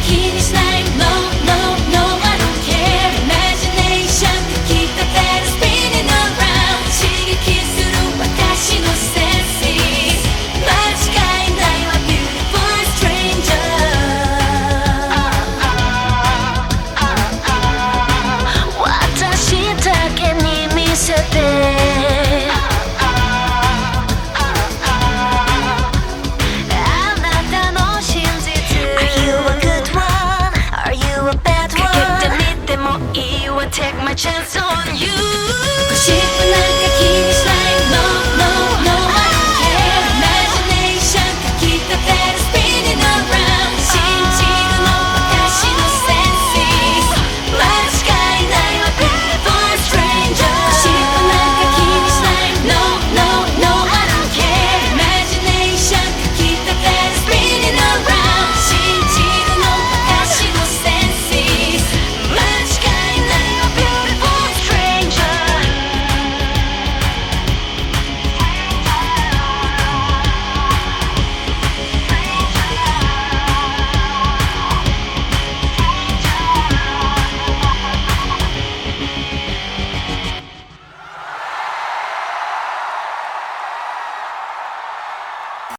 気にしない take my chance on